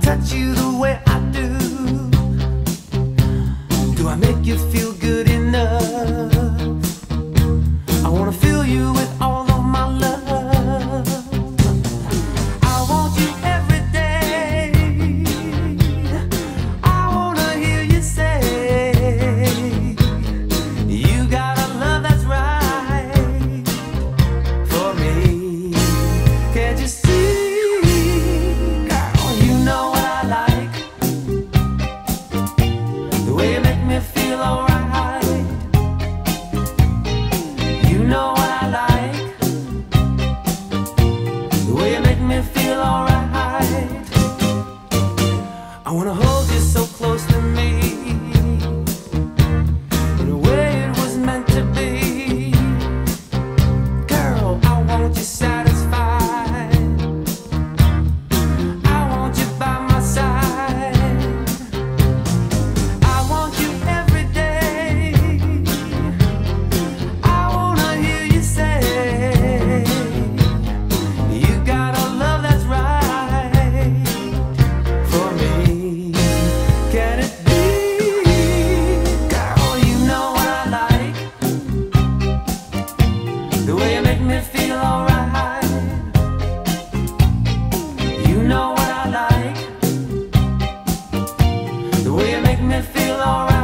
touch you the way I do? Do I make you feel? feel alright. alright.